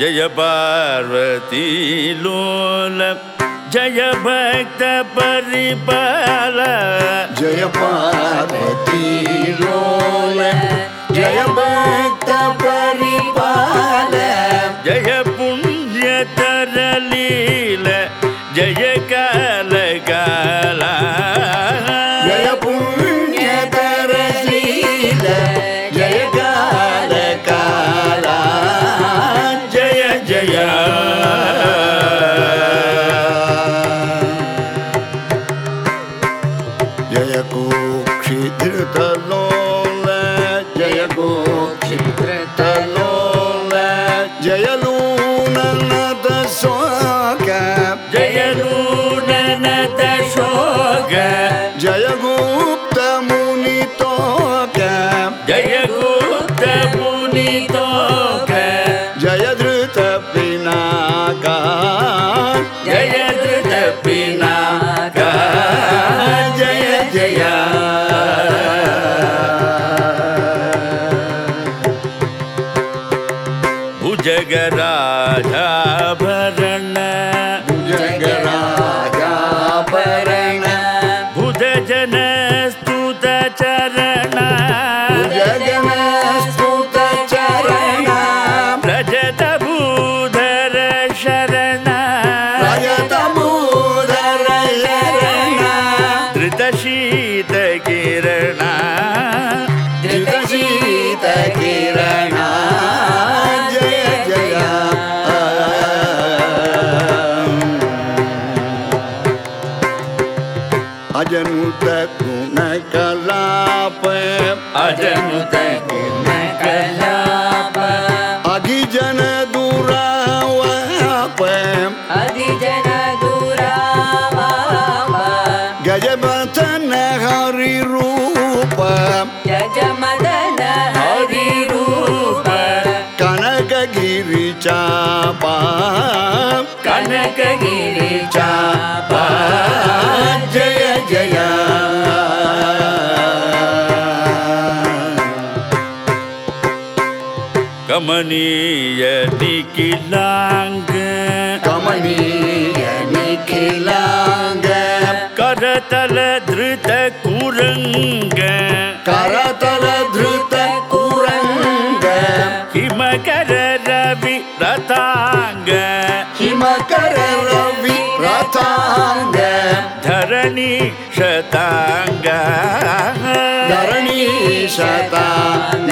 जय पार्वती लोल जय भक्त परिपाल। जय पार्वती लोल जय भक्त परिपाल। जय पुण्य तरलील जय काल काला। जय पुण्य तरशील जय कुक्षिधृतलोल जय कुक्षिधृतलोल जय लूननद शोक। जय नूननत शोक। जय गुप्त मुनितोक जय गुप्त मुनितोक भुजगराजाभरण अजनुत गुण कलाप अजनुत कलाप अगिजन दुरावाप अधिजन दुरावा गजबथन हरि रूप। जज मदन हरिरूप कनक गिरि चापा। कनकगिरि चापा। ஜயா கமனிய நிக்கிலாங்க. கமனிய நிக்கிலாங்க. கரதல திருத்த குரங்க கரதல திருத்த குரங்க ஹிமகர ரவி ரதாங்க. ஹிமகர ரவி ரதாங்க. शताङ्गी। शताङ्ग।